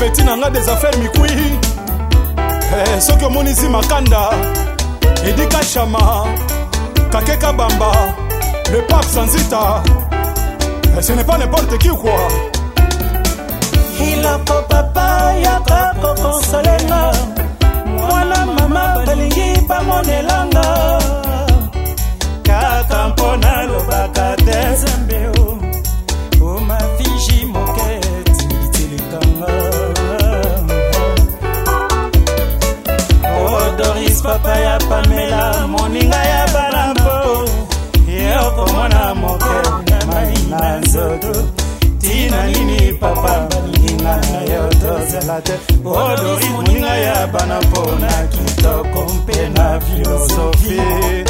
apeti na nga des affaire mikui eh, soki omonisi makanda edika shama kakeka bamba le pape sanzita eh, ce n'est pas n'importe qui quoi nzoto tina nini papa balinga na yo tozela te odori moninga ya bana mpona kitoko mpe na filosofie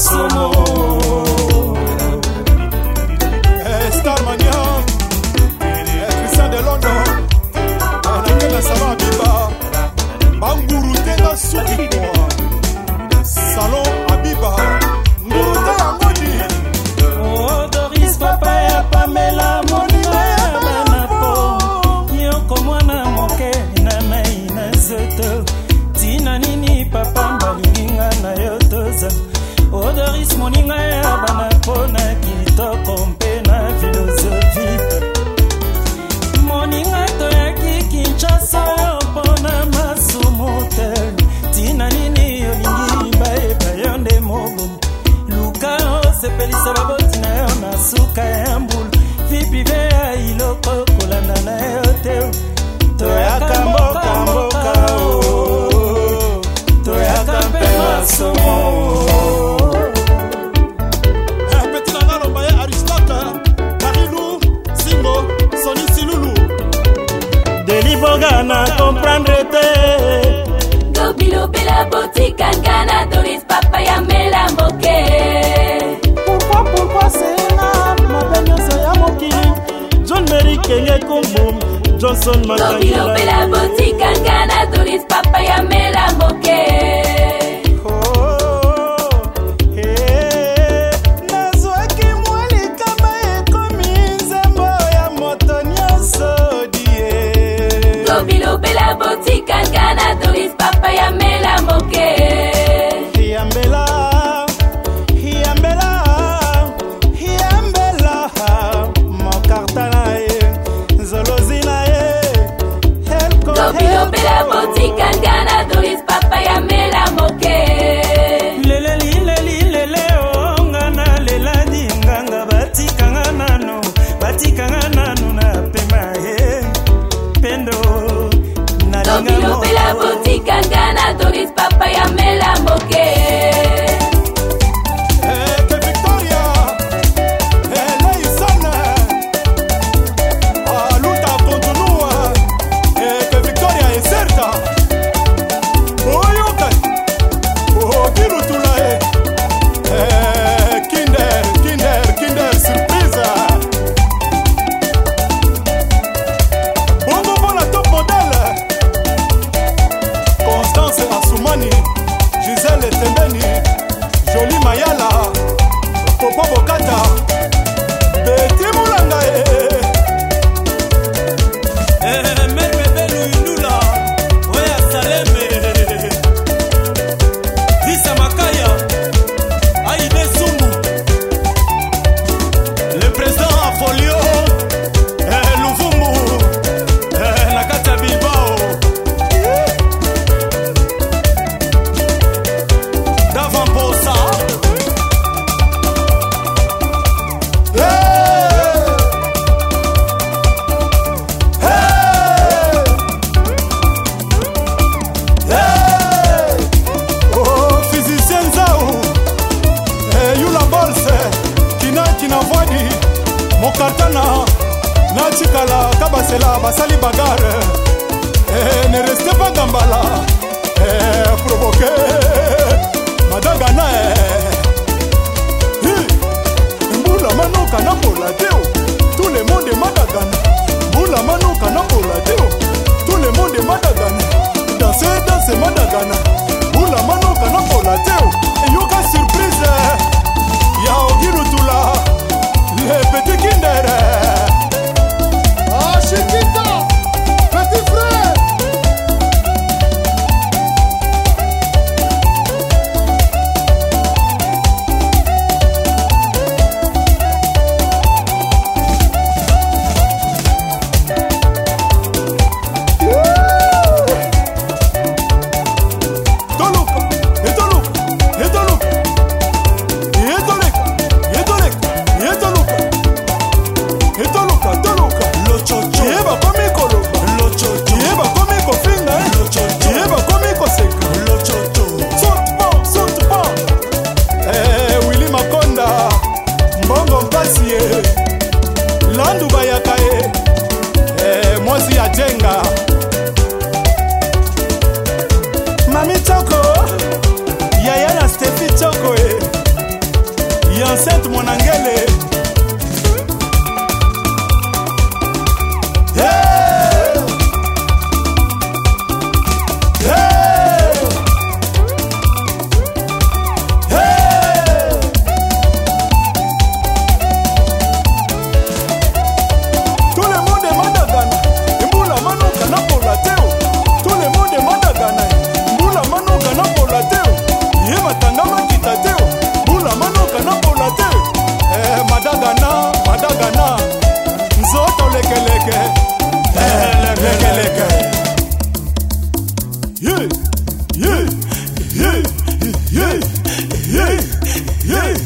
so 我宁爱。bakenge kombo johnson matangilobela botikanga na doris papa oh, eh, ya mela moke Bilobela botikanga na doris papa ya mela Nikangana papaya me la moqué basali bagare eh, ne reste pas gambala eh, provoke madagana eh. hi mbula manoka na bola teo tout le monde madagana mbula manoka na bola teo lẹ́kẹ̀lẹ́kẹ̀ lẹ́kẹ̀lẹ́kẹ̀. Yeah, yeah, yeah, yeah, yeah, yeah.